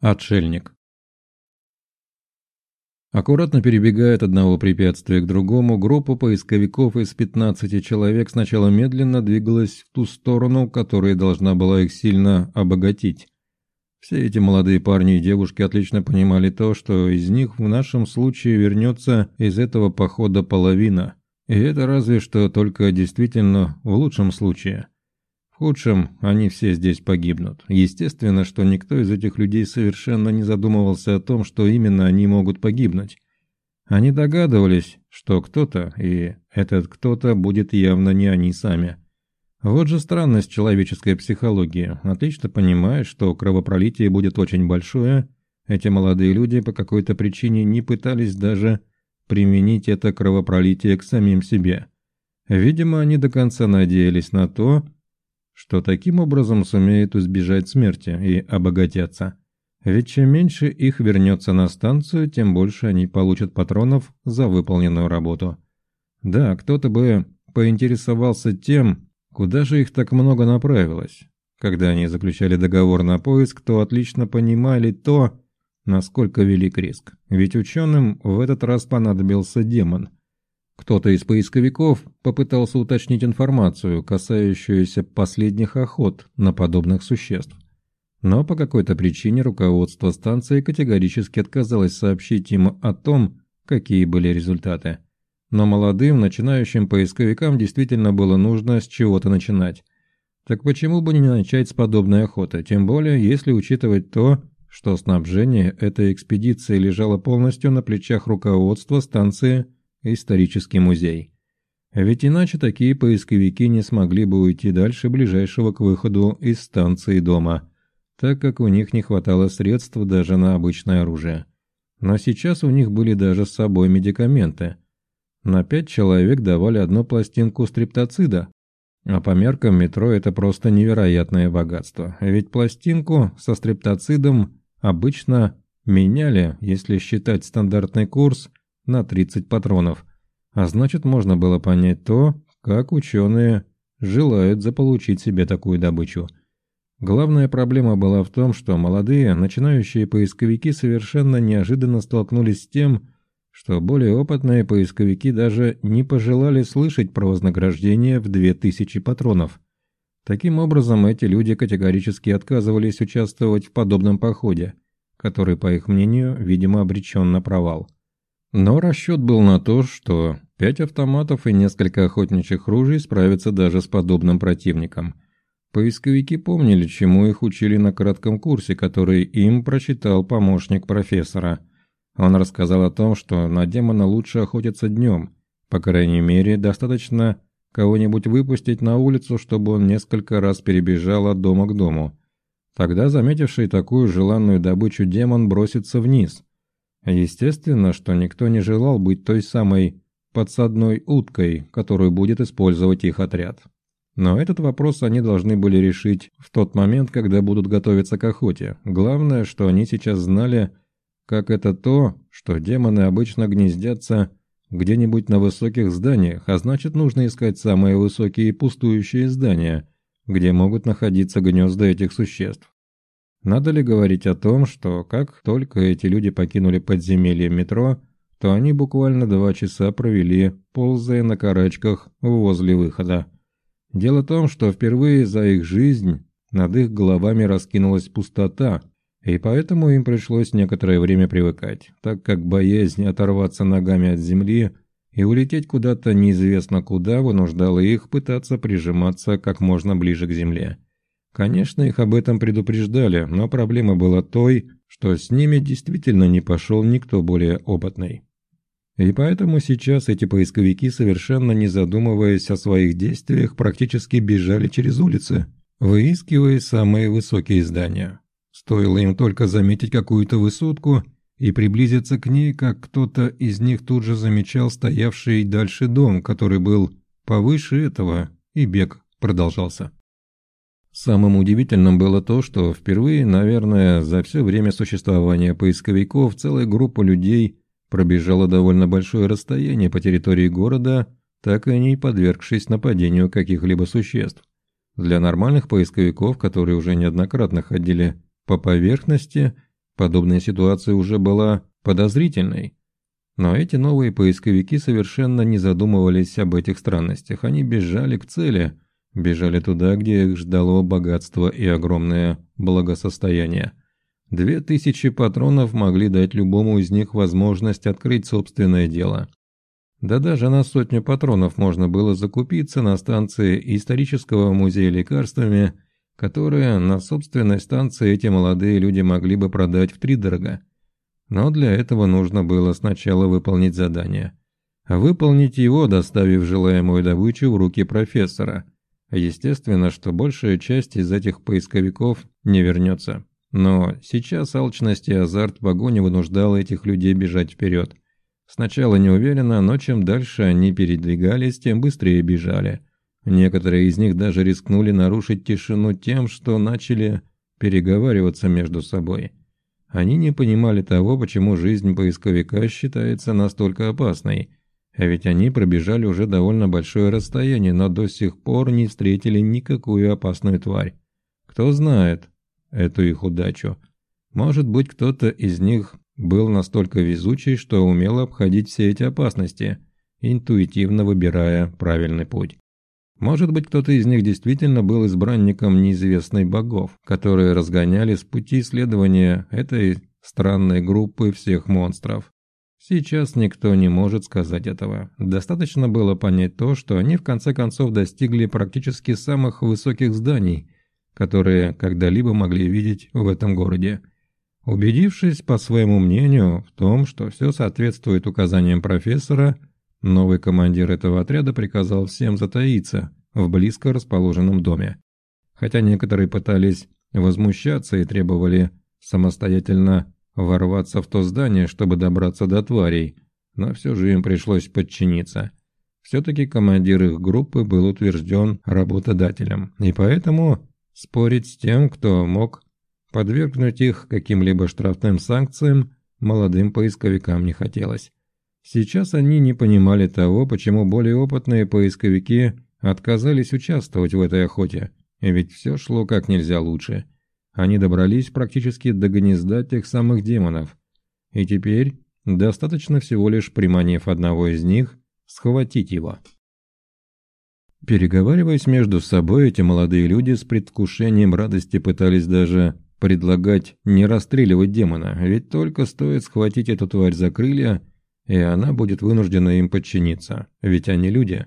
Отшельник. Аккуратно перебегая от одного препятствия к другому, группа поисковиков из 15 человек сначала медленно двигалась в ту сторону, которая должна была их сильно обогатить. Все эти молодые парни и девушки отлично понимали то, что из них в нашем случае вернется из этого похода половина. И это разве что только действительно в лучшем случае – худшем они все здесь погибнут. Естественно, что никто из этих людей совершенно не задумывался о том, что именно они могут погибнуть. Они догадывались, что кто-то, и этот кто-то будет явно не они сами. Вот же странность человеческой психологии. Отлично понимая, что кровопролитие будет очень большое, эти молодые люди по какой-то причине не пытались даже применить это кровопролитие к самим себе. Видимо, они до конца надеялись на то, что таким образом сумеют избежать смерти и обогатятся. Ведь чем меньше их вернется на станцию, тем больше они получат патронов за выполненную работу. Да, кто-то бы поинтересовался тем, куда же их так много направилось. Когда они заключали договор на поиск, то отлично понимали то, насколько велик риск. Ведь ученым в этот раз понадобился демон – кто-то из поисковиков попытался уточнить информацию, касающуюся последних охот на подобных существ. Но по какой-то причине руководство станции категорически отказалось сообщить им о том, какие были результаты. Но молодым, начинающим поисковикам действительно было нужно с чего-то начинать. Так почему бы не начать с подобной охоты, тем более если учитывать то, что снабжение этой экспедиции лежало полностью на плечах руководства станции – исторический музей. Ведь иначе такие поисковики не смогли бы уйти дальше ближайшего к выходу из станции дома, так как у них не хватало средств даже на обычное оружие. Но сейчас у них были даже с собой медикаменты. На пять человек давали одну пластинку стриптоцида, а по меркам метро это просто невероятное богатство. Ведь пластинку со стриптоцидом обычно меняли, если считать стандартный курс, на 30 патронов. А значит, можно было понять то, как ученые желают заполучить себе такую добычу. Главная проблема была в том, что молодые, начинающие поисковики совершенно неожиданно столкнулись с тем, что более опытные поисковики даже не пожелали слышать про вознаграждение в 2000 патронов. Таким образом, эти люди категорически отказывались участвовать в подобном походе, который, по их мнению, видимо, обречен на провал. Но расчет был на то, что пять автоматов и несколько охотничьих ружей справятся даже с подобным противником. Поисковики помнили, чему их учили на кратком курсе, который им прочитал помощник профессора. Он рассказал о том, что на демона лучше охотиться днем. По крайней мере, достаточно кого-нибудь выпустить на улицу, чтобы он несколько раз перебежал от дома к дому. Тогда заметивший такую желанную добычу демон бросится вниз – Естественно, что никто не желал быть той самой подсадной уткой, которую будет использовать их отряд. Но этот вопрос они должны были решить в тот момент, когда будут готовиться к охоте. Главное, что они сейчас знали, как это то, что демоны обычно гнездятся где-нибудь на высоких зданиях, а значит нужно искать самые высокие пустующие здания, где могут находиться гнезда этих существ. Надо ли говорить о том, что как только эти люди покинули подземелье метро, то они буквально два часа провели, ползая на карачках возле выхода. Дело в том, что впервые за их жизнь над их головами раскинулась пустота, и поэтому им пришлось некоторое время привыкать, так как боязнь оторваться ногами от земли и улететь куда-то неизвестно куда вынуждала их пытаться прижиматься как можно ближе к земле. Конечно, их об этом предупреждали, но проблема была той, что с ними действительно не пошел никто более опытный. И поэтому сейчас эти поисковики, совершенно не задумываясь о своих действиях, практически бежали через улицы, выискивая самые высокие здания. Стоило им только заметить какую-то высотку и приблизиться к ней, как кто-то из них тут же замечал стоявший дальше дом, который был повыше этого, и бег продолжался. Самым удивительным было то, что впервые, наверное, за все время существования поисковиков целая группа людей пробежала довольно большое расстояние по территории города, так и не подвергшись нападению каких-либо существ. Для нормальных поисковиков, которые уже неоднократно ходили по поверхности, подобная ситуация уже была подозрительной. Но эти новые поисковики совершенно не задумывались об этих странностях. Они бежали к цели, бежали туда, где их ждало богатство и огромное благосостояние. Две тысячи патронов могли дать любому из них возможность открыть собственное дело. Да даже на сотню патронов можно было закупиться на станции исторического музея лекарствами, которые на собственной станции эти молодые люди могли бы продать втридорога. Но для этого нужно было сначала выполнить задание. Выполнить его, доставив желаемую добычу в руки профессора. Естественно, что большая часть из этих поисковиков не вернется. Но сейчас алчность и азарт погони вынуждал этих людей бежать вперед. Сначала неуверенно, но чем дальше они передвигались, тем быстрее бежали. Некоторые из них даже рискнули нарушить тишину тем, что начали переговариваться между собой. Они не понимали того, почему жизнь поисковика считается настолько опасной. А ведь они пробежали уже довольно большое расстояние, но до сих пор не встретили никакую опасную тварь. Кто знает эту их удачу. Может быть, кто-то из них был настолько везучий, что умел обходить все эти опасности, интуитивно выбирая правильный путь. Может быть, кто-то из них действительно был избранником неизвестной богов, которые разгоняли с пути следования этой странной группы всех монстров. Сейчас никто не может сказать этого. Достаточно было понять то, что они в конце концов достигли практически самых высоких зданий, которые когда-либо могли видеть в этом городе. Убедившись, по своему мнению, в том, что все соответствует указаниям профессора, Новый командир этого отряда приказал всем затаиться в близко расположенном доме. Хотя некоторые пытались возмущаться и требовали самостоятельно ворваться в то здание, чтобы добраться до тварей, но все же им пришлось подчиниться. Все-таки командир их группы был утвержден работодателем, и поэтому спорить с тем, кто мог подвергнуть их каким-либо штрафным санкциям, молодым поисковикам не хотелось. Сейчас они не понимали того, почему более опытные поисковики отказались участвовать в этой охоте, ведь все шло как нельзя лучше. Они добрались практически до гнезда тех самых демонов, и теперь достаточно всего лишь приманив одного из них, схватить его. Переговариваясь между собой, эти молодые люди с предвкушением радости пытались даже предлагать не расстреливать демона, ведь только стоит схватить эту тварь за крылья, и она будет вынуждена им подчиниться, ведь они люди.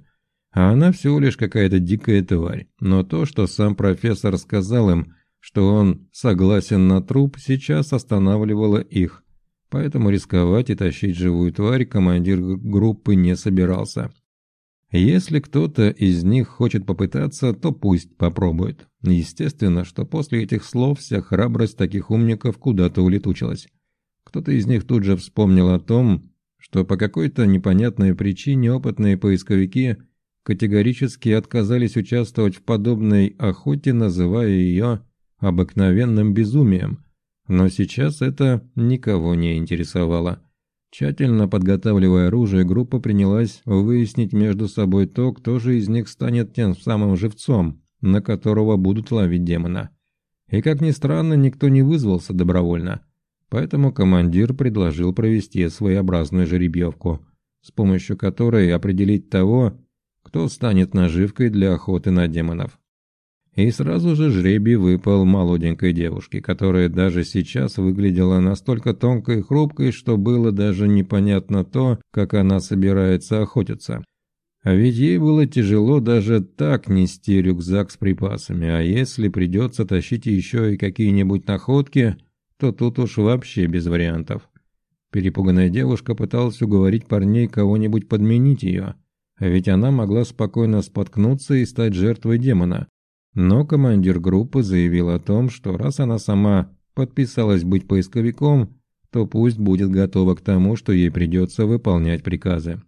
А она всего лишь какая-то дикая тварь. Но то, что сам профессор сказал им, что он согласен на труп, сейчас останавливало их. Поэтому рисковать и тащить живую тварь командир группы не собирался. Если кто-то из них хочет попытаться, то пусть попробует. Естественно, что после этих слов вся храбрость таких умников куда-то улетучилась. Кто-то из них тут же вспомнил о том, что по какой-то непонятной причине опытные поисковики категорически отказались участвовать в подобной охоте, называя ее обыкновенным безумием. Но сейчас это никого не интересовало. Тщательно подготавливая оружие, группа принялась выяснить между собой то, кто же из них станет тем самым живцом, на которого будут ловить демона. И как ни странно, никто не вызвался добровольно – Поэтому командир предложил провести своеобразную жеребьевку, с помощью которой определить того, кто станет наживкой для охоты на демонов. И сразу же жребий выпал молоденькой девушке, которая даже сейчас выглядела настолько тонкой и хрупкой, что было даже непонятно то, как она собирается охотиться. А ведь ей было тяжело даже так нести рюкзак с припасами, а если придется тащить еще и какие-нибудь находки – то тут уж вообще без вариантов. Перепуганная девушка пыталась уговорить парней кого-нибудь подменить ее, а ведь она могла спокойно споткнуться и стать жертвой демона. Но командир группы заявил о том, что раз она сама подписалась быть поисковиком, то пусть будет готова к тому, что ей придется выполнять приказы.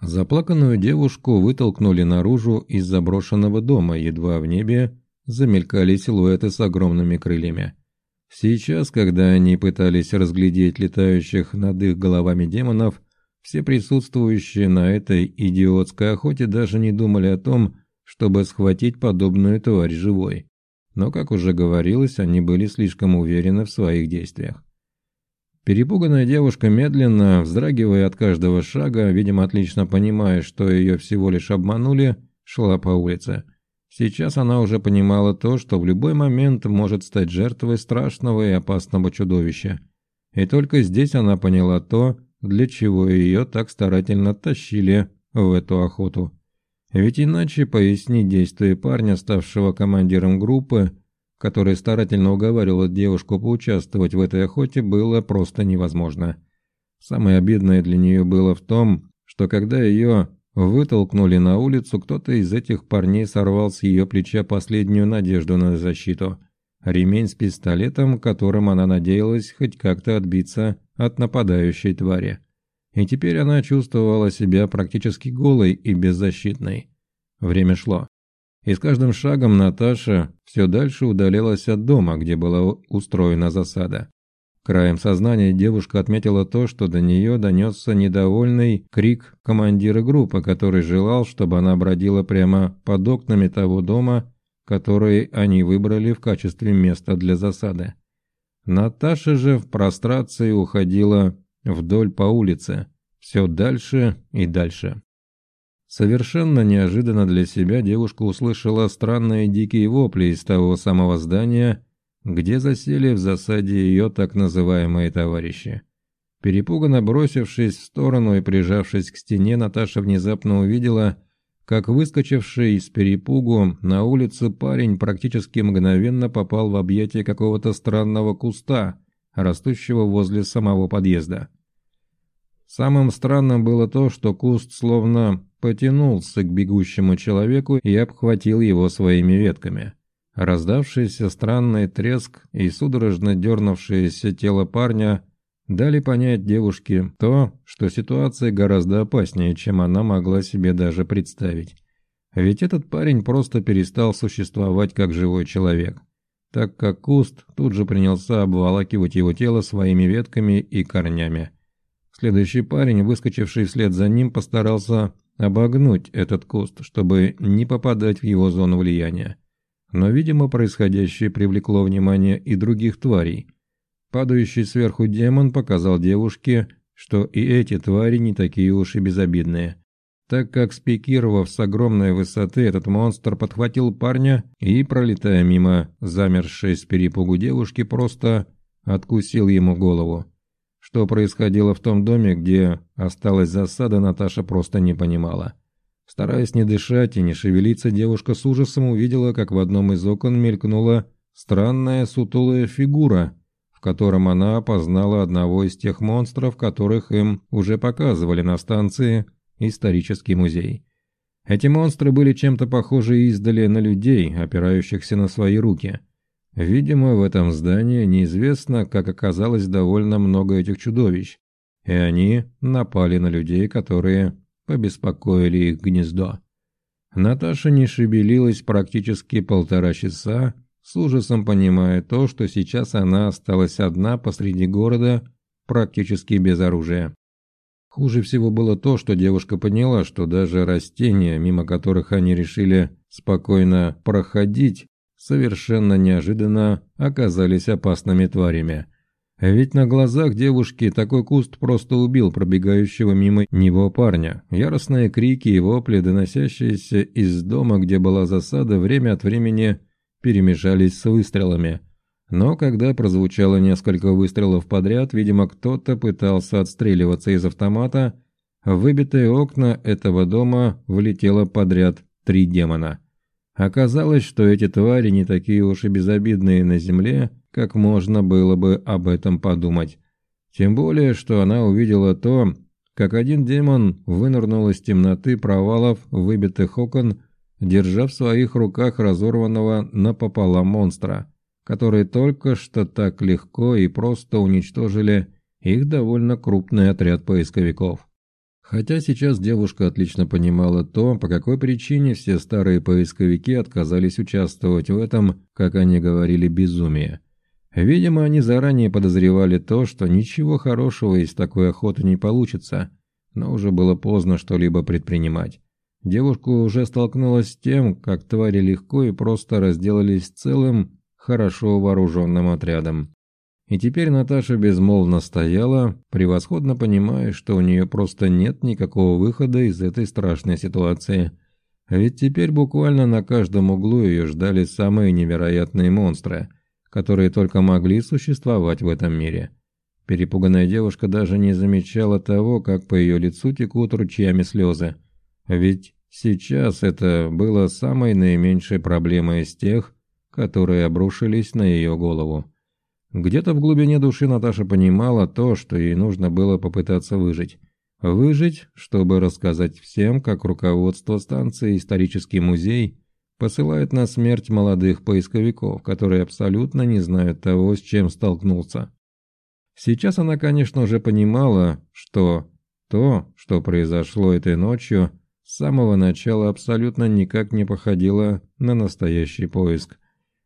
Заплаканную девушку вытолкнули наружу из заброшенного дома, едва в небе замелькали силуэты с огромными крыльями. Сейчас, когда они пытались разглядеть летающих над их головами демонов, все присутствующие на этой идиотской охоте даже не думали о том, чтобы схватить подобную тварь живой. но, как уже говорилось, они были слишком уверены в своих действиях. Перепуганная девушка медленно, вздрагивая от каждого шага, видимо, отлично понимая, что ее всего лишь обманули, шла по улице. Сейчас она уже понимала то, что в любой момент может стать жертвой страшного и опасного чудовища. И только здесь она поняла то, для чего ее так старательно тащили в эту охоту. Ведь иначе пояснить действия парня, ставшего командиром группы, который старательно уговаривал девушку поучаствовать в этой охоте, было просто невозможно. Самое обидное для нее было в том, что когда ее вытолкнули на улицу, кто-то из этих парней сорвал с ее плеча последнюю надежду на защиту. Ремень с пистолетом, которым она надеялась хоть как-то отбиться от нападающей твари и теперь она чувствовала себя практически голой и беззащитной. Время шло. И с каждым шагом Наташа все дальше удалялась от дома, где была устроена засада. Краем сознания девушка отметила то, что до нее донесся недовольный крик командира группы, который желал, чтобы она бродила прямо под окнами того дома, который они выбрали в качестве места для засады. Наташа же в прострации уходила вдоль по улице, все дальше и дальше. Совершенно неожиданно для себя девушка услышала странные дикие вопли из того самого здания, где засели в засаде ее так называемые товарищи. Перепуганно бросившись в сторону и прижавшись к стене, Наташа внезапно увидела, как выскочивший из перепугу на улицу парень практически мгновенно попал в объятия какого-то странного куста, растущего возле самого подъезда. Самым странным было то, что куст словно потянулся к бегущему человеку и обхватил его своими ветками. Раздавшийся странный треск и судорожно дернувшееся тело парня дали понять девушке то, что ситуация гораздо опаснее, чем она могла себе даже представить. Ведь этот парень просто перестал существовать как живой человек так как куст тут же принялся обволакивать его тело своими ветками и корнями. Следующий парень, выскочивший вслед за ним, постарался обогнуть этот куст, чтобы не попадать в его зону влияния. Но, видимо, происходящее привлекло внимание и других тварей. Падающий сверху демон показал девушке, что и эти твари не такие уж и безобидные так как, спикировав с огромной высоты, этот монстр подхватил парня и, пролетая мимо замершей с перепугу девушки, просто откусил ему голову. Что происходило в том доме, где осталась засада, Наташа просто не понимала. Стараясь не дышать и не шевелиться, девушка с ужасом увидела, как в одном из окон мелькнула странная сутулая фигура, в котором она опознала одного из тех монстров, которых им уже показывали на станции исторический музей. Эти монстры были чем-то похожи издали на людей, опирающихся на свои руки. Видимо, в этом здании неизвестно, как оказалось довольно много этих чудовищ, и они напали на людей, которые побеспокоили их гнездо. Наташа не шевелилась практически полтора часа, с ужасом понимая то, что сейчас она осталась одна посреди города, практически без оружия. Хуже всего было то, что девушка поняла, что даже растения, мимо которых они решили спокойно проходить, совершенно неожиданно оказались опасными тварями. Ведь на глазах девушки такой куст просто убил пробегающего мимо него парня. Яростные крики и вопли, доносящиеся из дома, где была засада, время от времени перемешались с выстрелами – но когда прозвучало несколько выстрелов подряд, видимо, кто-то пытался отстреливаться из автомата, в выбитые окна этого дома влетело подряд три демона. Оказалось, что эти твари не такие уж и безобидные на земле, как можно было бы об этом подумать. Тем более, что она увидела то, как один демон вынырнул из темноты провалов выбитых окон, держа в своих руках разорванного напополам монстра которые только что так легко и просто уничтожили их довольно крупный отряд поисковиков. Хотя сейчас девушка отлично понимала то, по какой причине все старые поисковики отказались участвовать в этом, как они говорили, безумии. Видимо, они заранее подозревали то, что ничего хорошего из такой охоты не получится, но уже было поздно что-либо предпринимать. Девушка уже столкнулась с тем, как твари легко и просто разделались целым, хорошо вооруженным отрядом. И теперь Наташа безмолвно стояла, превосходно понимая, что у нее просто нет никакого выхода из этой страшной ситуации. Ведь теперь буквально на каждом углу ее ждали самые невероятные монстры, которые только могли существовать в этом мире. Перепуганная девушка даже не замечала того, как по ее лицу текут ручьями слезы. Ведь сейчас это было самой наименьшей проблемой из тех, которые обрушились на ее голову. Где-то в глубине души Наташа понимала то, что ей нужно было попытаться выжить. Выжить, чтобы рассказать всем, как руководство станции «Исторический музей» посылает на смерть молодых поисковиков, которые абсолютно не знают того, с чем столкнулся. Сейчас она, конечно, уже понимала, что то, что произошло этой ночью, с самого начала абсолютно никак не походило на настоящий поиск.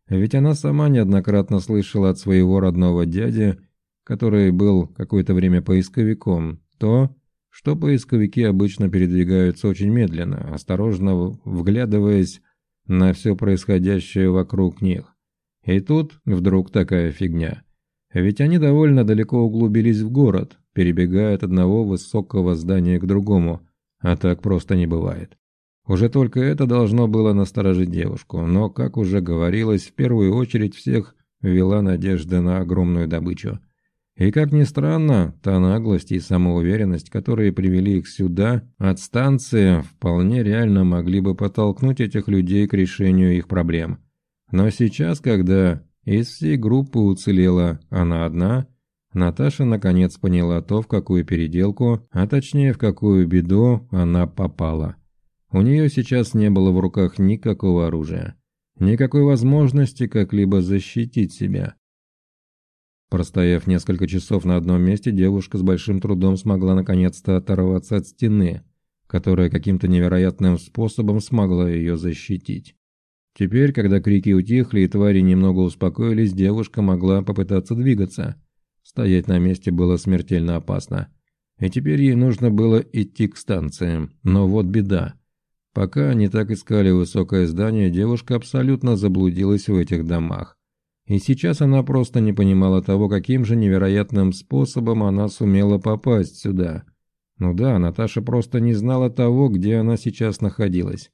Ведь она сама неоднократно слышала от своего родного дяди, который был какое-то время поисковиком, то, что поисковики обычно передвигаются очень медленно, осторожно вглядываясь на все происходящее вокруг них. И тут вдруг такая фигня. Ведь они довольно далеко углубились в город, перебегая от одного высокого здания к другому, а так просто не бывает. Уже только это должно было насторожить девушку, но, как уже говорилось, в первую очередь всех вела надежда на огромную добычу. И как ни странно, та наглость и самоуверенность, которые привели их сюда, от станции, вполне реально могли бы подтолкнуть этих людей к решению их проблем. Но сейчас, когда из всей группы уцелела она одна, Наташа наконец поняла то, в какую переделку, а точнее в какую беду она попала. У нее сейчас не было в руках никакого оружия, никакой возможности как-либо защитить себя. Простояв несколько часов на одном месте, девушка с большим трудом смогла наконец-то оторваться от стены, которая каким-то невероятным способом смогла ее защитить. Теперь, когда крики утихли и твари немного успокоились, девушка могла попытаться двигаться. Стоять на месте было смертельно опасно. И теперь ей нужно было идти к станциям. Но вот беда. Пока они так искали высокое здание, девушка абсолютно заблудилась в этих домах. И сейчас она просто не понимала того, каким же невероятным способом она сумела попасть сюда. Ну да, Наташа просто не знала того, где она сейчас находилась.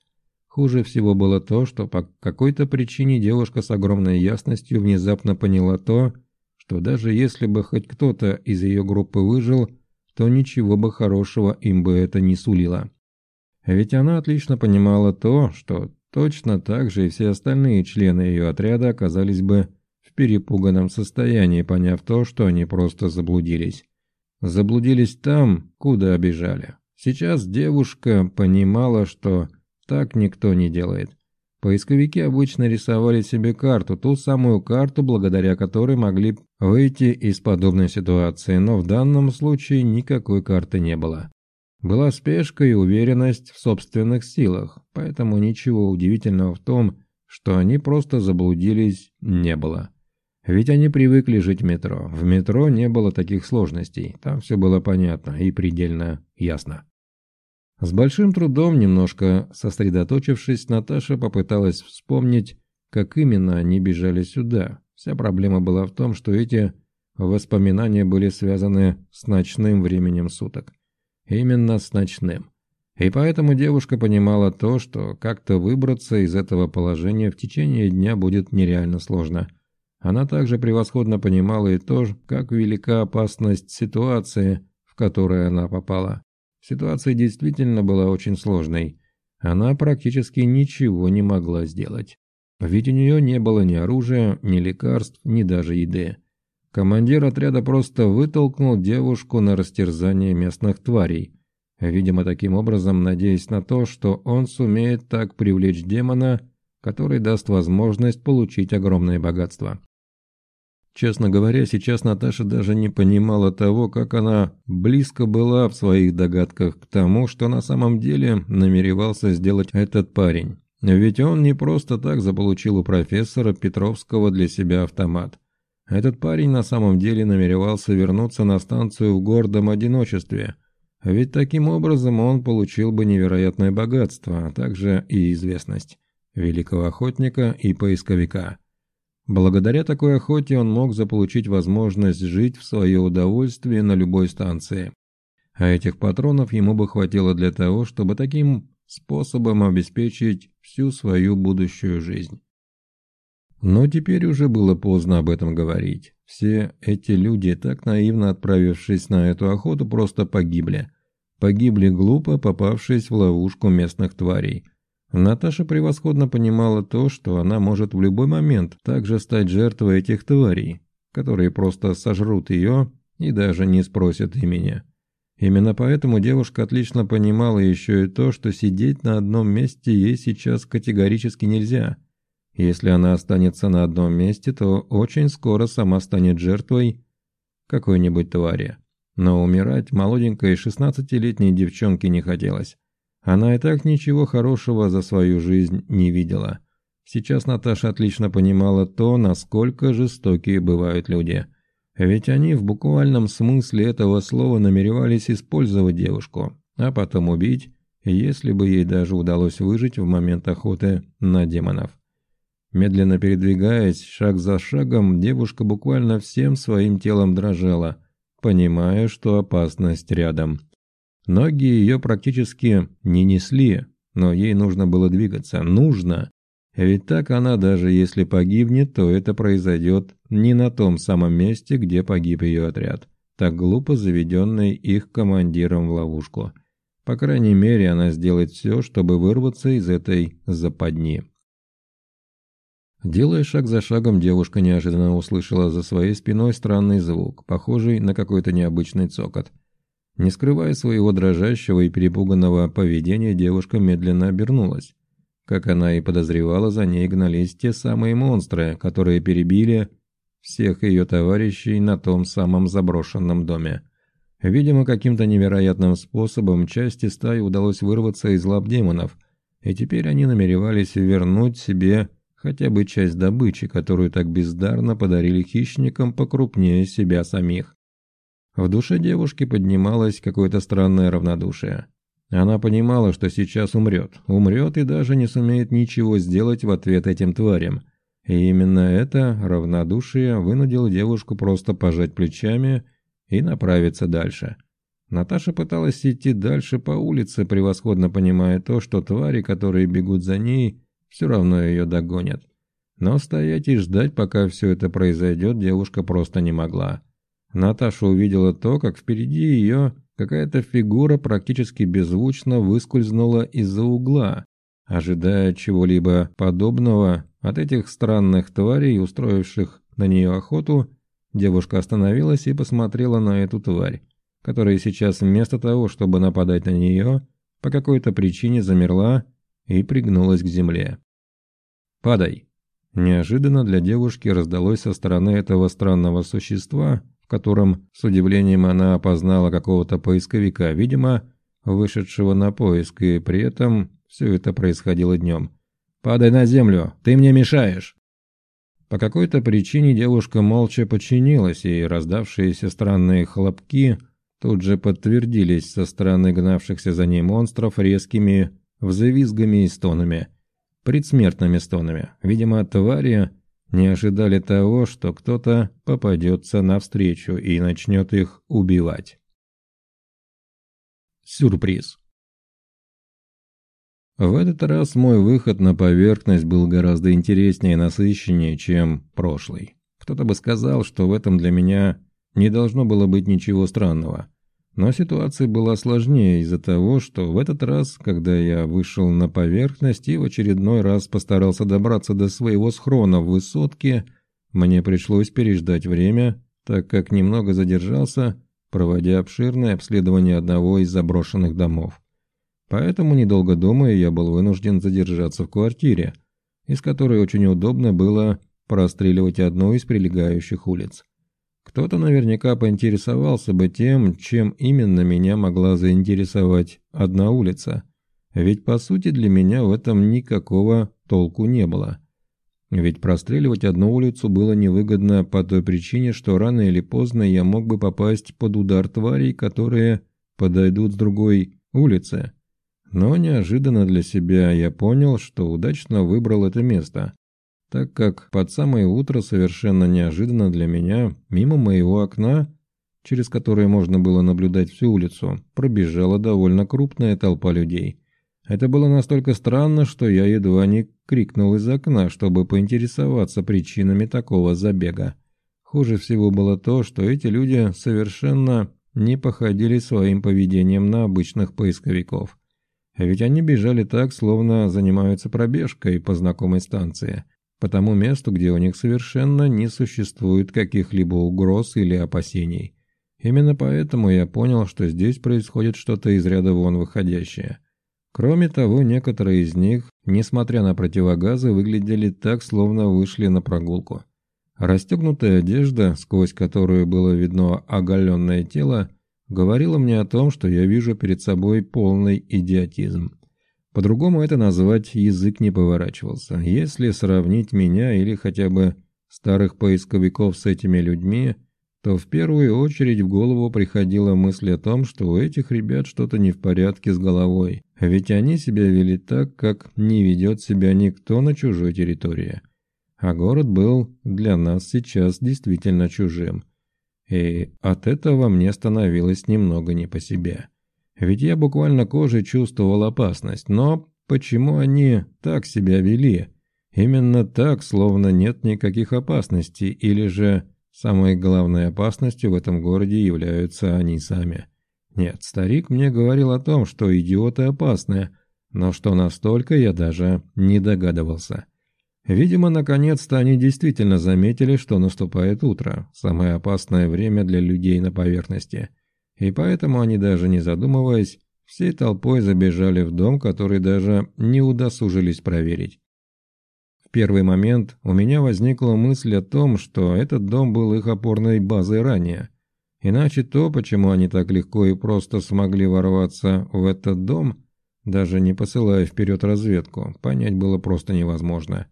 Хуже всего было то, что по какой-то причине девушка с огромной ясностью внезапно поняла то, что даже если бы хоть кто-то из ее группы выжил, то ничего бы хорошего им бы это не сулило. Ведь она отлично понимала то, что точно так же и все остальные члены ее отряда оказались бы в перепуганном состоянии, поняв то, что они просто заблудились. Заблудились там, куда бежали. Сейчас девушка понимала, что так никто не делает. Поисковики обычно рисовали себе карту, ту самую карту, благодаря которой могли выйти из подобной ситуации, но в данном случае никакой карты не было. Была спешка и уверенность в собственных силах, поэтому ничего удивительного в том, что они просто заблудились, не было. Ведь они привыкли жить в метро. В метро не было таких сложностей, там все было понятно и предельно ясно. С большим трудом, немножко сосредоточившись, Наташа попыталась вспомнить, как именно они бежали сюда. Вся проблема была в том, что эти воспоминания были связаны с ночным временем суток именно с ночным. И поэтому девушка понимала то, что как-то выбраться из этого положения в течение дня будет нереально сложно. Она также превосходно понимала и то, как велика опасность ситуации, в которой она попала. Ситуация действительно была очень сложной. Она практически ничего не могла сделать. Ведь у нее не было ни оружия, ни лекарств, ни даже еды. Командир отряда просто вытолкнул девушку на растерзание местных тварей, видимо, таким образом надеясь на то, что он сумеет так привлечь демона, который даст возможность получить огромное богатство. Честно говоря, сейчас Наташа даже не понимала того, как она близко была в своих догадках к тому, что на самом деле намеревался сделать этот парень. Ведь он не просто так заполучил у профессора Петровского для себя автомат. Этот парень на самом деле намеревался вернуться на станцию в гордом одиночестве, Ведь таким образом он получил бы невероятное богатство, а также и известность великого охотника и поисковика. Благодаря такой охоте он мог заполучить возможность жить в свое удовольствие на любой станции. А этих патронов ему бы хватило для того, чтобы таким способом обеспечить всю свою будущую жизнь. Но теперь уже было поздно об этом говорить. Все эти люди, так наивно отправившись на эту охоту, просто погибли. Погибли глупо, попавшись в ловушку местных тварей. Наташа превосходно понимала то, что она может в любой момент также стать жертвой этих тварей, которые просто сожрут ее и даже не спросят имени. Именно поэтому девушка отлично понимала еще и то, что сидеть на одном месте ей сейчас категорически нельзя – если она останется на одном месте, то очень скоро сама станет жертвой какой-нибудь твари. Но умирать молоденькой шестнадцатилетней девчонке не хотелось. Она и так ничего хорошего за свою жизнь не видела. Сейчас Наташа отлично понимала то, насколько жестокие бывают люди. Ведь они в буквальном смысле этого слова намеревались использовать девушку, а потом убить, если бы ей даже удалось выжить в момент охоты на демонов. Медленно передвигаясь, шаг за шагом, девушка буквально всем своим телом дрожала, понимая, что опасность рядом. Ноги ее практически не несли, но ей нужно было двигаться. Нужно! Ведь так она, даже если погибнет, то это произойдет не на том самом месте, где погиб ее отряд, так глупо заведенный их командиром в ловушку. По крайней мере, она сделает все, чтобы вырваться из этой западни. Делая шаг за шагом, девушка неожиданно услышала за своей спиной странный звук, похожий на какой-то необычный цокот. Не скрывая своего дрожащего и перепуганного поведения, девушка медленно обернулась. Как она и подозревала, за ней гнались те самые монстры, которые перебили всех ее товарищей на том самом заброшенном доме. Видимо, каким-то невероятным способом части стаи удалось вырваться из лап демонов, и теперь они намеревались вернуть себе хотя бы часть добычи, которую так бездарно подарили хищникам покрупнее себя самих. В душе девушки поднималось какое-то странное равнодушие. Она понимала, что сейчас умрет, умрет и даже не сумеет ничего сделать в ответ этим тварям. И именно это равнодушие вынудило девушку просто пожать плечами и направиться дальше. Наташа пыталась идти дальше по улице, превосходно понимая то, что твари, которые бегут за ней, все равно ее догонят. Но стоять и ждать, пока все это произойдет, девушка просто не могла. Наташа увидела то, как впереди ее какая-то фигура практически беззвучно выскользнула из-за угла. Ожидая чего-либо подобного от этих странных тварей, устроивших на нее охоту, девушка остановилась и посмотрела на эту тварь, которая сейчас вместо того, чтобы нападать на нее, по какой-то причине замерла и пригнулась к земле. «Падай!» Неожиданно для девушки раздалось со стороны этого странного существа, в котором с удивлением она опознала какого-то поисковика, видимо, вышедшего на поиск, и при этом все это происходило днем. «Падай на землю! Ты мне мешаешь!» По какой-то причине девушка молча подчинилась, и раздавшиеся странные хлопки тут же подтвердились со стороны гнавшихся за ней монстров резкими взвизгами и стонами, предсмертными стонами. Видимо, твари не ожидали того, что кто-то попадется навстречу и начнет их убивать. Сюрприз. В этот раз мой выход на поверхность был гораздо интереснее и насыщеннее, чем прошлый. Кто-то бы сказал, что в этом для меня не должно было быть ничего странного. Но ситуация была сложнее из-за того, что в этот раз, когда я вышел на поверхность и в очередной раз постарался добраться до своего схрона в высотке, мне пришлось переждать время, так как немного задержался, проводя обширное обследование одного из заброшенных домов. Поэтому, недолго думая, я был вынужден задержаться в квартире, из которой очень удобно было простреливать одну из прилегающих улиц. Кто-то наверняка поинтересовался бы тем, чем именно меня могла заинтересовать одна улица. Ведь по сути для меня в этом никакого толку не было. Ведь простреливать одну улицу было невыгодно по той причине, что рано или поздно я мог бы попасть под удар тварей, которые подойдут с другой улицы. Но неожиданно для себя я понял, что удачно выбрал это место, так как под самое утро совершенно неожиданно для меня, мимо моего окна, через которое можно было наблюдать всю улицу, пробежала довольно крупная толпа людей. Это было настолько странно, что я едва не крикнул из окна, чтобы поинтересоваться причинами такого забега. Хуже всего было то, что эти люди совершенно не походили своим поведением на обычных поисковиков. Ведь они бежали так, словно занимаются пробежкой по знакомой станции, по тому месту, где у них совершенно не существует каких-либо угроз или опасений. Именно поэтому я понял, что здесь происходит что-то из ряда вон выходящее. Кроме того, некоторые из них, несмотря на противогазы, выглядели так, словно вышли на прогулку. Расстегнутая одежда, сквозь которую было видно оголенное тело, говорила мне о том, что я вижу перед собой полный идиотизм. По-другому это назвать язык не поворачивался. Если сравнить меня или хотя бы старых поисковиков с этими людьми, то в первую очередь в голову приходила мысль о том, что у этих ребят что-то не в порядке с головой, ведь они себя вели так, как не ведет себя никто на чужой территории. А город был для нас сейчас действительно чужим. И от этого мне становилось немного не по себе. Ведь я буквально кожей чувствовал опасность, но почему они так себя вели? Именно так, словно нет никаких опасностей, или же самой главной опасностью в этом городе являются они сами. Нет, старик мне говорил о том, что идиоты опасны, но что настолько я даже не догадывался. Видимо, наконец-то они действительно заметили, что наступает утро, самое опасное время для людей на поверхности. И поэтому они даже не задумываясь, всей толпой забежали в дом, который даже не удосужились проверить. В первый момент у меня возникла мысль о том, что этот дом был их опорной базой ранее. Иначе то, почему они так легко и просто смогли ворваться в этот дом, даже не посылая вперед разведку, понять было просто невозможно.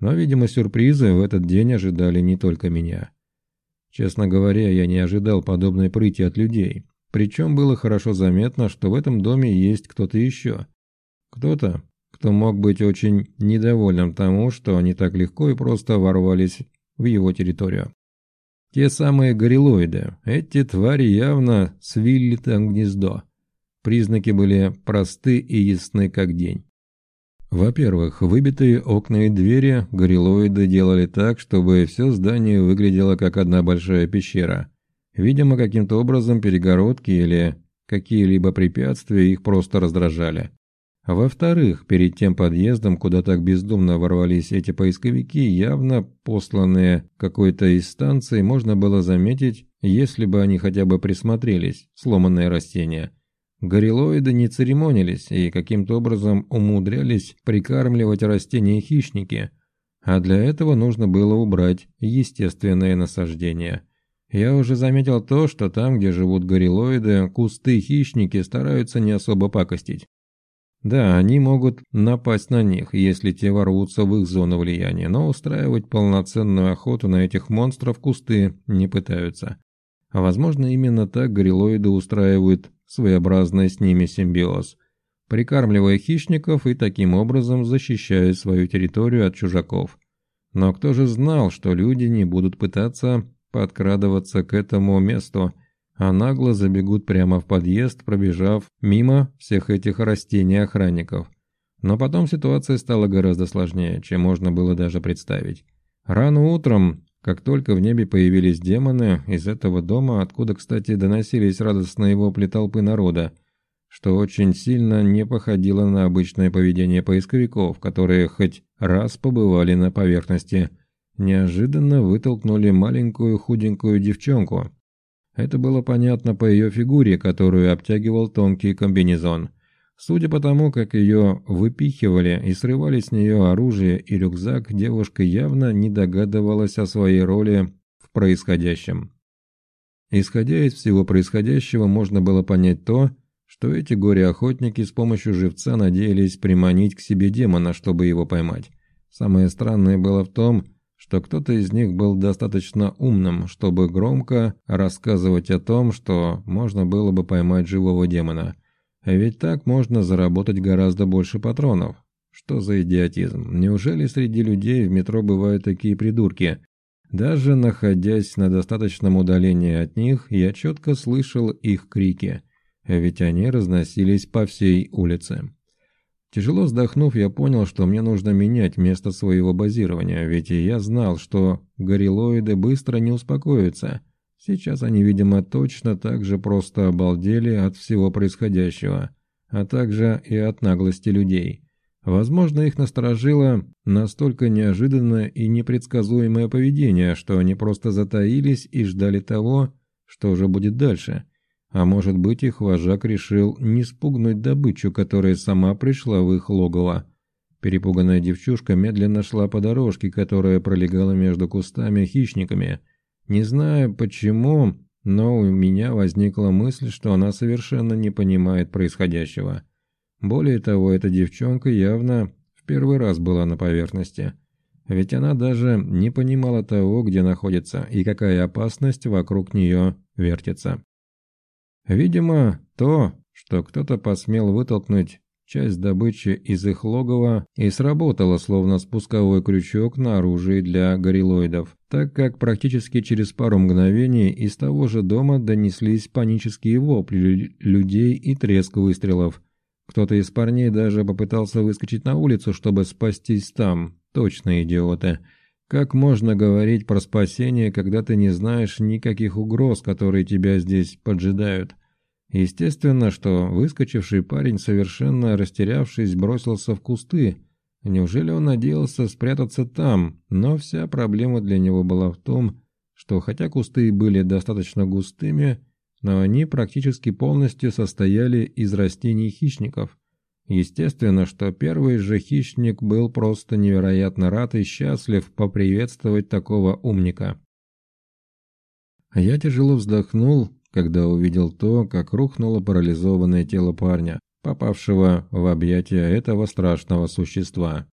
Но, видимо, сюрпризы в этот день ожидали не только меня. Честно говоря, я не ожидал подобной прыти от людей. Причем было хорошо заметно, что в этом доме есть кто-то еще. Кто-то, кто мог быть очень недовольным тому, что они так легко и просто ворвались в его территорию. Те самые горилоиды, эти твари явно свили там гнездо. Признаки были просты и ясны как день. Во-первых, выбитые окна и двери горилоиды делали так, чтобы все здание выглядело как одна большая пещера. Видимо, каким-то образом перегородки или какие-либо препятствия их просто раздражали. Во-вторых, перед тем подъездом, куда так бездумно ворвались эти поисковики, явно посланные какой-то из станций, можно было заметить, если бы они хотя бы присмотрелись, сломанное растение. Горилоиды не церемонились и каким-то образом умудрялись прикармливать растения хищники, а для этого нужно было убрать естественное насаждение. Я уже заметил то, что там, где живут горилоиды, кусты-хищники стараются не особо пакостить. Да, они могут напасть на них, если те ворвутся в их зону влияния, но устраивать полноценную охоту на этих монстров кусты не пытаются. Возможно, именно так горилоиды устраивают своеобразный с ними симбиоз, прикармливая хищников и таким образом защищая свою территорию от чужаков. Но кто же знал, что люди не будут пытаться подкрадываться к этому месту, а нагло забегут прямо в подъезд, пробежав мимо всех этих растений охранников. Но потом ситуация стала гораздо сложнее, чем можно было даже представить. Рано утром как только в небе появились демоны из этого дома, откуда, кстати, доносились радостные вопли толпы народа, что очень сильно не походило на обычное поведение поисковиков, которые хоть раз побывали на поверхности, неожиданно вытолкнули маленькую худенькую девчонку. Это было понятно по ее фигуре, которую обтягивал тонкий комбинезон. Судя по тому, как ее выпихивали и срывали с нее оружие и рюкзак, девушка явно не догадывалась о своей роли в происходящем. Исходя из всего происходящего, можно было понять то, что эти горе-охотники с помощью живца надеялись приманить к себе демона, чтобы его поймать. Самое странное было в том, что кто-то из них был достаточно умным, чтобы громко рассказывать о том, что можно было бы поймать живого демона. Ведь так можно заработать гораздо больше патронов. Что за идиотизм? Неужели среди людей в метро бывают такие придурки? Даже находясь на достаточном удалении от них, я четко слышал их крики, ведь они разносились по всей улице. Тяжело вздохнув, я понял, что мне нужно менять место своего базирования, ведь я знал, что горилоиды быстро не успокоятся. Сейчас они, видимо, точно так же просто обалдели от всего происходящего, а также и от наглости людей. Возможно, их насторожило настолько неожиданное и непредсказуемое поведение, что они просто затаились и ждали того, что уже будет дальше – а может быть, их вожак решил не спугнуть добычу, которая сама пришла в их логово. Перепуганная девчушка медленно шла по дорожке, которая пролегала между кустами хищниками. Не знаю почему, но у меня возникла мысль, что она совершенно не понимает происходящего. Более того, эта девчонка явно в первый раз была на поверхности. Ведь она даже не понимала того, где находится и какая опасность вокруг нее вертится. Видимо, то, что кто-то посмел вытолкнуть часть добычи из их логова и сработало словно спусковой крючок на оружие для горилоидов, так как практически через пару мгновений из того же дома донеслись панические вопли людей и треск выстрелов. Кто-то из парней даже попытался выскочить на улицу, чтобы спастись там. Точно идиоты. Как можно говорить про спасение, когда ты не знаешь никаких угроз, которые тебя здесь поджидают? Естественно, что выскочивший парень, совершенно растерявшись, бросился в кусты. Неужели он надеялся спрятаться там? Но вся проблема для него была в том, что хотя кусты были достаточно густыми, но они практически полностью состояли из растений хищников. Естественно, что первый же хищник был просто невероятно рад и счастлив поприветствовать такого умника. Я тяжело вздохнул, когда увидел то, как рухнуло парализованное тело парня, попавшего в объятия этого страшного существа.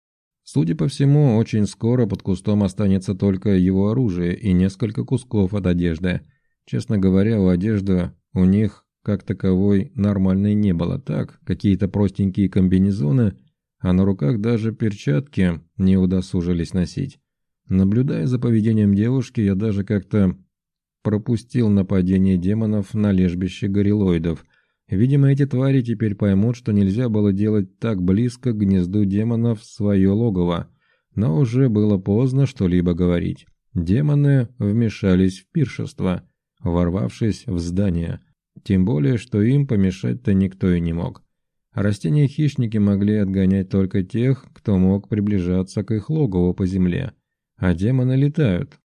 Судя по всему, очень скоро под кустом останется только его оружие и несколько кусков от одежды. Честно говоря, у одежды у них как таковой нормальной не было. Так, какие-то простенькие комбинезоны, а на руках даже перчатки не удосужились носить. Наблюдая за поведением девушки, я даже как-то пропустил нападение демонов на лежбище горилоидов. Видимо, эти твари теперь поймут, что нельзя было делать так близко к гнезду демонов свое логово. Но уже было поздно что-либо говорить. Демоны вмешались в пиршество, ворвавшись в здание – тем более, что им помешать-то никто и не мог. Растения-хищники могли отгонять только тех, кто мог приближаться к их логову по земле. А демоны летают.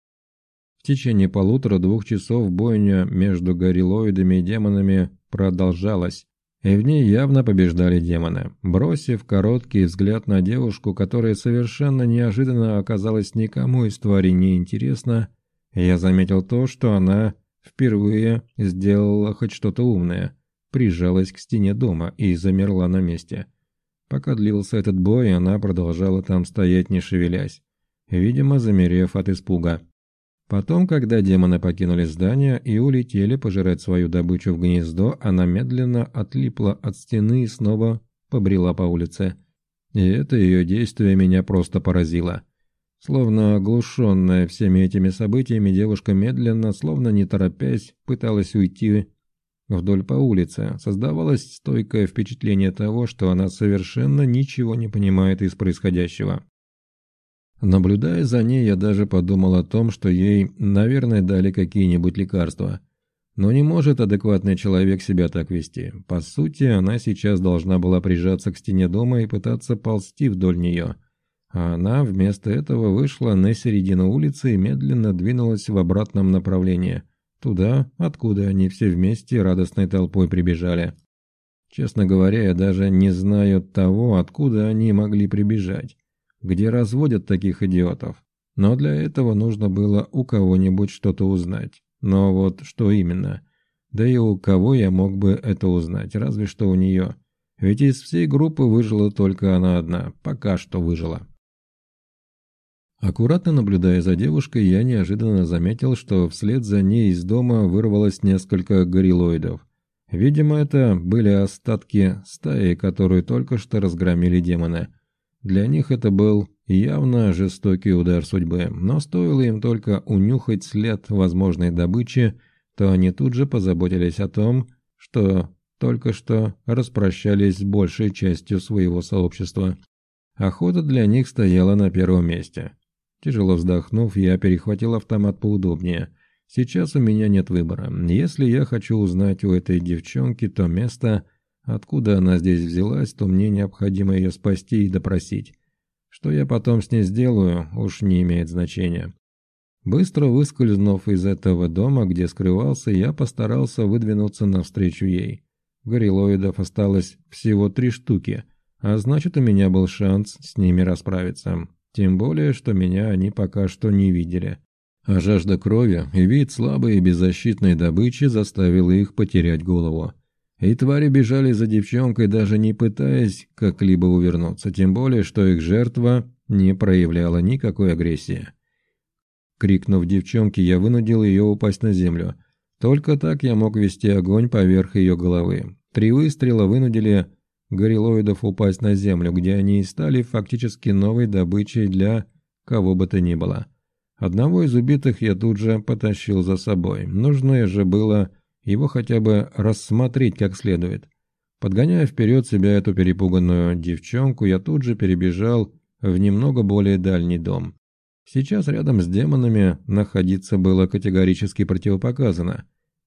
В течение полутора-двух часов бойня между горилоидами и демонами продолжалась, и в ней явно побеждали демоны. Бросив короткий взгляд на девушку, которая совершенно неожиданно оказалась никому из тварей неинтересна, я заметил то, что она Впервые сделала хоть что-то умное, прижалась к стене дома и замерла на месте. Пока длился этот бой, она продолжала там стоять, не шевелясь, видимо, замерев от испуга. Потом, когда демоны покинули здание и улетели пожирать свою добычу в гнездо, она медленно отлипла от стены и снова побрела по улице. И это ее действие меня просто поразило. Словно оглушенная всеми этими событиями, девушка медленно, словно не торопясь, пыталась уйти вдоль по улице. Создавалось стойкое впечатление того, что она совершенно ничего не понимает из происходящего. Наблюдая за ней, я даже подумал о том, что ей, наверное, дали какие-нибудь лекарства. Но не может адекватный человек себя так вести. По сути, она сейчас должна была прижаться к стене дома и пытаться ползти вдоль нее – а она вместо этого вышла на середину улицы и медленно двинулась в обратном направлении, туда, откуда они все вместе радостной толпой прибежали. Честно говоря, я даже не знаю того, откуда они могли прибежать, где разводят таких идиотов. Но для этого нужно было у кого-нибудь что-то узнать. Но вот что именно? Да и у кого я мог бы это узнать, разве что у нее. Ведь из всей группы выжила только она одна, пока что выжила. Аккуратно наблюдая за девушкой, я неожиданно заметил, что вслед за ней из дома вырвалось несколько горилоидов. Видимо, это были остатки стаи, которую только что разгромили демоны. Для них это был явно жестокий удар судьбы, но стоило им только унюхать след возможной добычи, то они тут же позаботились о том, что только что распрощались с большей частью своего сообщества. Охота для них стояла на первом месте. Тяжело вздохнув, я перехватил автомат поудобнее. Сейчас у меня нет выбора. Если я хочу узнать у этой девчонки то место, откуда она здесь взялась, то мне необходимо ее спасти и допросить. Что я потом с ней сделаю, уж не имеет значения. Быстро выскользнув из этого дома, где скрывался, я постарался выдвинуться навстречу ей. Горилоидов осталось всего три штуки, а значит у меня был шанс с ними расправиться. Тем более, что меня они пока что не видели. А жажда крови и вид слабой и беззащитной добычи заставил их потерять голову. И твари бежали за девчонкой, даже не пытаясь как-либо увернуться, тем более, что их жертва не проявляла никакой агрессии. Крикнув девчонке, я вынудил ее упасть на землю. Только так я мог вести огонь поверх ее головы. Три выстрела вынудили горилоидов упасть на землю, где они и стали фактически новой добычей для кого бы то ни было. Одного из убитых я тут же потащил за собой. Нужно же было его хотя бы рассмотреть как следует. Подгоняя вперед себя эту перепуганную девчонку, я тут же перебежал в немного более дальний дом. Сейчас рядом с демонами находиться было категорически противопоказано.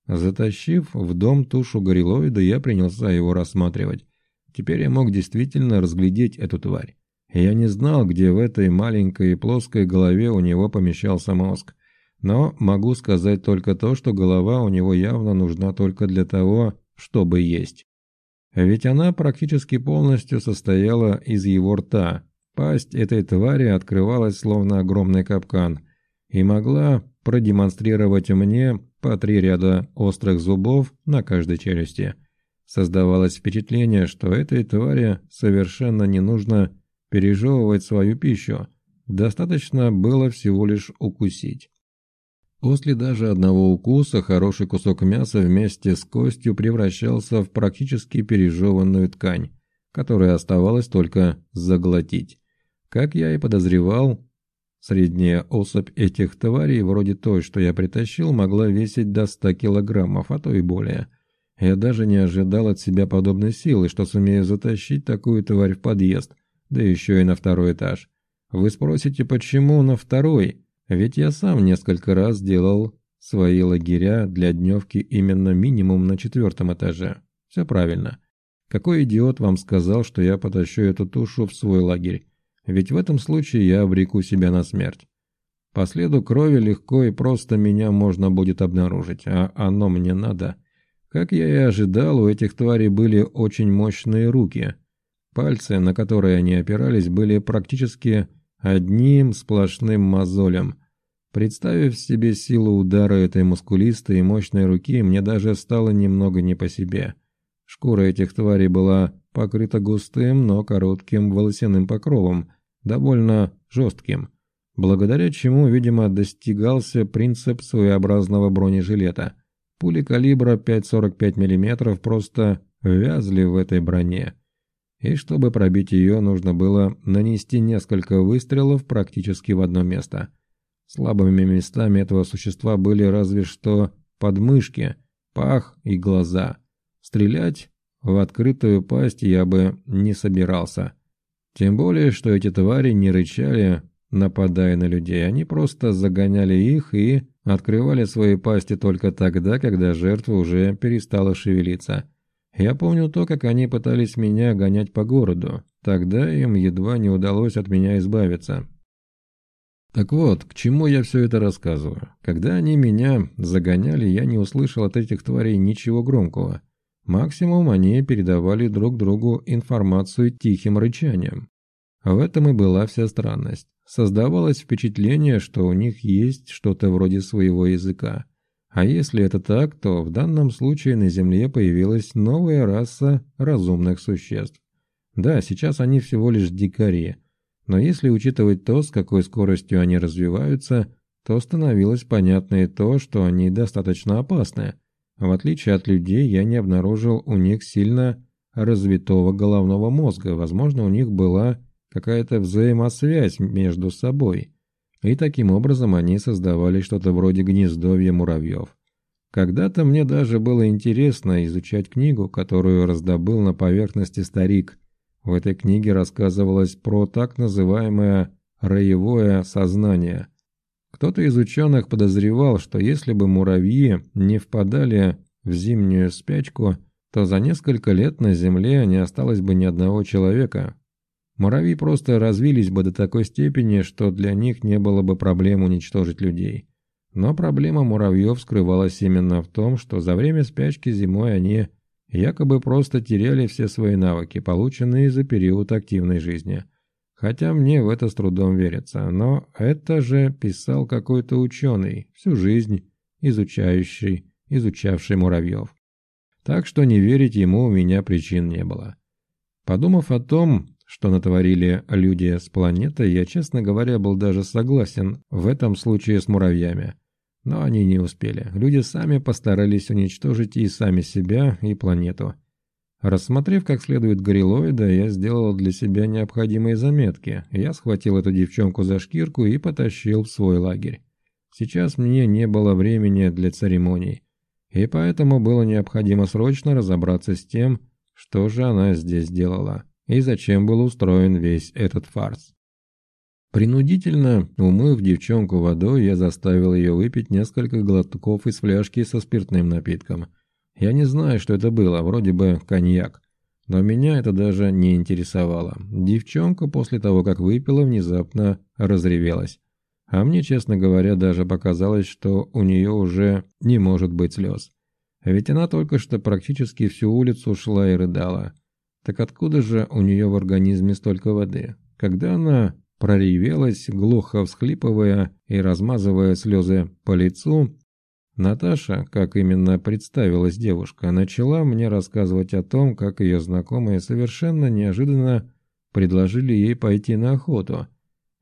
Затащив в дом тушу горилоида, я принялся его рассматривать. Теперь я мог действительно разглядеть эту тварь. Я не знал, где в этой маленькой плоской голове у него помещался мозг. Но могу сказать только то, что голова у него явно нужна только для того, чтобы есть. Ведь она практически полностью состояла из его рта. Пасть этой твари открывалась словно огромный капкан и могла продемонстрировать мне по три ряда острых зубов на каждой челюсти. Создавалось впечатление, что этой твари совершенно не нужно пережевывать свою пищу, достаточно было всего лишь укусить. После даже одного укуса хороший кусок мяса вместе с костью превращался в практически пережеванную ткань, которую оставалось только заглотить. Как я и подозревал, средняя особь этих тварей, вроде той, что я притащил, могла весить до 100 килограммов, а то и более – я даже не ожидал от себя подобной силы, что сумею затащить такую тварь в подъезд, да еще и на второй этаж. Вы спросите, почему на второй? Ведь я сам несколько раз делал свои лагеря для дневки именно минимум на четвертом этаже. Все правильно. Какой идиот вам сказал, что я потащу эту тушу в свой лагерь? Ведь в этом случае я обреку себя на смерть. По следу крови легко и просто меня можно будет обнаружить, а оно мне надо – как я и ожидал, у этих тварей были очень мощные руки. Пальцы, на которые они опирались, были практически одним сплошным мозолем. Представив себе силу удара этой мускулистой и мощной руки, мне даже стало немного не по себе. Шкура этих тварей была покрыта густым, но коротким волосяным покровом, довольно жестким, благодаря чему, видимо, достигался принцип своеобразного бронежилета – Пули калибра 5,45 мм просто вязли в этой броне. И чтобы пробить ее, нужно было нанести несколько выстрелов практически в одно место. Слабыми местами этого существа были разве что подмышки, пах и глаза. Стрелять в открытую пасть я бы не собирался. Тем более, что эти твари не рычали, нападая на людей, они просто загоняли их и открывали свои пасти только тогда, когда жертва уже перестала шевелиться. Я помню то, как они пытались меня гонять по городу. Тогда им едва не удалось от меня избавиться. Так вот, к чему я все это рассказываю? Когда они меня загоняли, я не услышал от этих тварей ничего громкого. Максимум они передавали друг другу информацию тихим рычанием. В этом и была вся странность. Создавалось впечатление, что у них есть что-то вроде своего языка. А если это так, то в данном случае на Земле появилась новая раса разумных существ. Да, сейчас они всего лишь дикари, Но если учитывать то, с какой скоростью они развиваются, то становилось понятно и то, что они достаточно опасны. В отличие от людей, я не обнаружил у них сильно развитого головного мозга, возможно, у них была какая-то взаимосвязь между собой, и таким образом они создавали что-то вроде гнездовья муравьев. Когда-то мне даже было интересно изучать книгу, которую раздобыл на поверхности старик. В этой книге рассказывалось про так называемое «роевое сознание». Кто-то из ученых подозревал, что если бы муравьи не впадали в зимнюю спячку, то за несколько лет на Земле не осталось бы ни одного человека. Муравьи просто развились бы до такой степени, что для них не было бы проблем уничтожить людей. Но проблема муравьев скрывалась именно в том, что за время спячки зимой они якобы просто теряли все свои навыки, полученные за период активной жизни. Хотя мне в это с трудом верится, но это же писал какой-то ученый, всю жизнь изучающий, изучавший муравьев. Так что не верить ему у меня причин не было. Подумав о том, что натворили люди с планеты, я, честно говоря, был даже согласен в этом случае с муравьями. Но они не успели. Люди сами постарались уничтожить и сами себя, и планету. Рассмотрев как следует горилоида, я сделал для себя необходимые заметки. Я схватил эту девчонку за шкирку и потащил в свой лагерь. Сейчас мне не было времени для церемоний, и поэтому было необходимо срочно разобраться с тем, что же она здесь делала, и зачем был устроен весь этот фарс. Принудительно, умыв девчонку водой, я заставил ее выпить несколько глотков из фляжки со спиртным напитком. Я не знаю, что это было, вроде бы коньяк. Но меня это даже не интересовало. Девчонка после того, как выпила, внезапно разревелась. А мне, честно говоря, даже показалось, что у нее уже не может быть слез. Ведь она только что практически всю улицу шла и рыдала. Так откуда же у нее в организме столько воды? Когда она проревелась, глухо всхлипывая и размазывая слезы по лицу. Наташа, как именно представилась девушка, начала мне рассказывать о том, как ее знакомые совершенно неожиданно предложили ей пойти на охоту.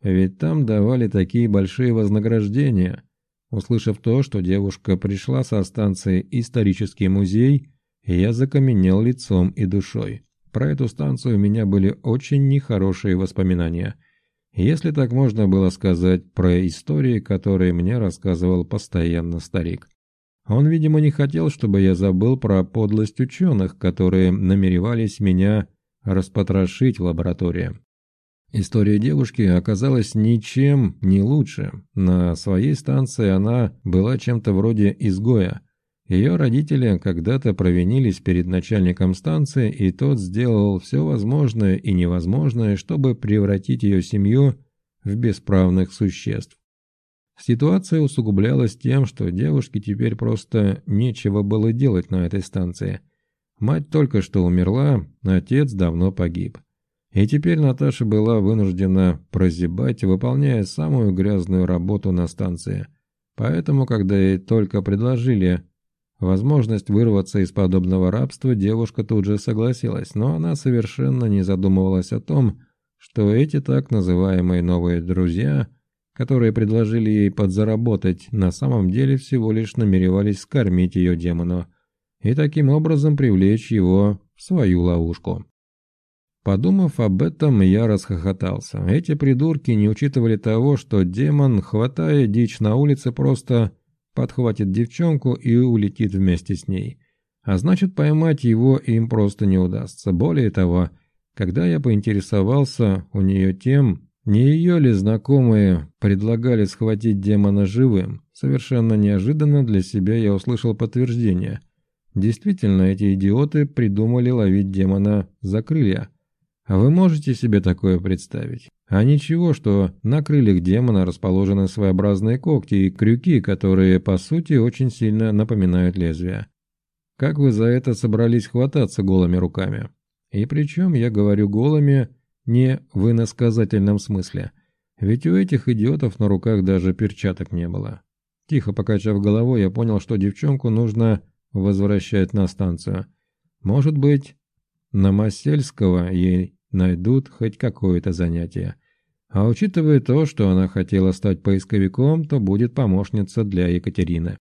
Ведь там давали такие большие вознаграждения. Услышав то, что девушка пришла со станции «Исторический музей», я закаменел лицом и душой. Про эту станцию у меня были очень нехорошие воспоминания – если так можно было сказать про истории, которые мне рассказывал постоянно старик. Он, видимо, не хотел, чтобы я забыл про подлость ученых, которые намеревались меня распотрошить в лаборатории. История девушки оказалась ничем не лучше. На своей станции она была чем-то вроде изгоя. Ее родители когда-то провинились перед начальником станции, и тот сделал все возможное и невозможное, чтобы превратить ее семью в бесправных существ. Ситуация усугублялась тем, что девушке теперь просто нечего было делать на этой станции. Мать только что умерла, отец давно погиб. И теперь Наташа была вынуждена прозябать, выполняя самую грязную работу на станции. Поэтому, когда ей только предложили Возможность вырваться из подобного рабства девушка тут же согласилась, но она совершенно не задумывалась о том, что эти так называемые новые друзья, которые предложили ей подзаработать, на самом деле всего лишь намеревались скормить ее демону и таким образом привлечь его в свою ловушку. Подумав об этом, я расхохотался. Эти придурки не учитывали того, что демон, хватая дичь на улице, просто подхватит девчонку и улетит вместе с ней. А значит, поймать его им просто не удастся. Более того, когда я поинтересовался у нее тем, не ее ли знакомые предлагали схватить демона живым, совершенно неожиданно для себя я услышал подтверждение. Действительно, эти идиоты придумали ловить демона за крылья. Вы можете себе такое представить? А ничего, что на крыльях демона расположены своеобразные когти и крюки, которые, по сути, очень сильно напоминают лезвия. Как вы за это собрались хвататься голыми руками? И причем я говорю голыми не в иносказательном смысле. Ведь у этих идиотов на руках даже перчаток не было. Тихо покачав головой, я понял, что девчонку нужно возвращать на станцию. Может быть, на Масельского ей найдут хоть какое-то занятие. А учитывая то, что она хотела стать поисковиком, то будет помощница для Екатерины.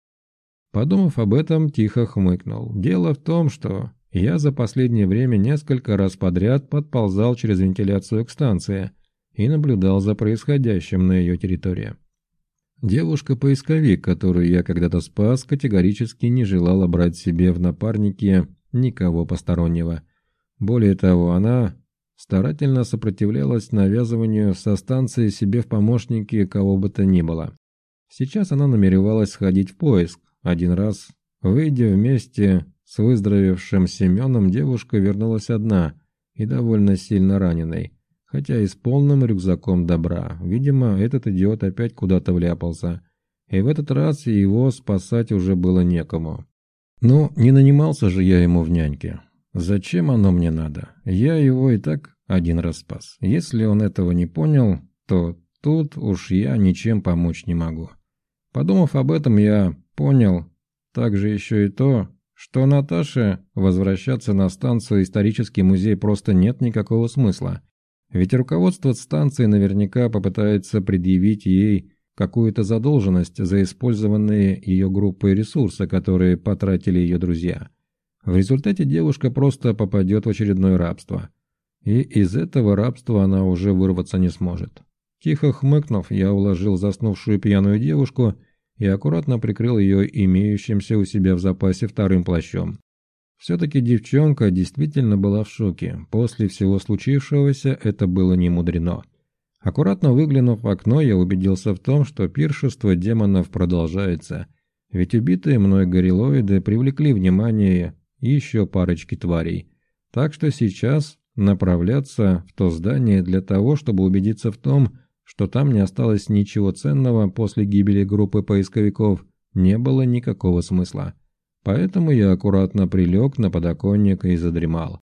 Подумав об этом, тихо хмыкнул. Дело в том, что я за последнее время несколько раз подряд подползал через вентиляцию к станции и наблюдал за происходящим на ее территории. Девушка-поисковик, которую я когда-то спас, категорически не желала брать себе в напарники никого постороннего. Более того, она старательно сопротивлялась навязыванию со станции себе в помощники кого бы то ни было. Сейчас она намеревалась сходить в поиск. Один раз, выйдя вместе с выздоровевшим Семеном, девушка вернулась одна и довольно сильно раненой, хотя и с полным рюкзаком добра. Видимо, этот идиот опять куда-то вляпался, и в этот раз его спасать уже было некому. Ну, не нанимался же я ему в няньке. Зачем оно мне надо? Я его и так один раз спас. Если он этого не понял, то тут уж я ничем помочь не могу. Подумав об этом, я понял также еще и то, что Наташе возвращаться на станцию исторический музей просто нет никакого смысла. Ведь руководство станции наверняка попытается предъявить ей какую-то задолженность за использованные ее группой ресурсы, которые потратили ее друзья. В результате девушка просто попадет в очередное рабство. И из этого рабства она уже вырваться не сможет. Тихо хмыкнув, я уложил заснувшую пьяную девушку и аккуратно прикрыл ее имеющимся у себя в запасе вторым плащом. Все-таки девчонка действительно была в шоке. После всего случившегося это было не мудрено. Аккуратно выглянув в окно, я убедился в том, что пиршество демонов продолжается. Ведь убитые мной горилоиды привлекли внимание еще парочки тварей. Так что сейчас направляться в то здание для того, чтобы убедиться в том, что там не осталось ничего ценного после гибели группы поисковиков, не было никакого смысла. Поэтому я аккуратно прилег на подоконник и задремал.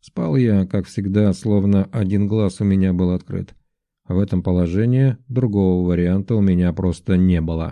Спал я, как всегда, словно один глаз у меня был открыт. В этом положении другого варианта у меня просто не было.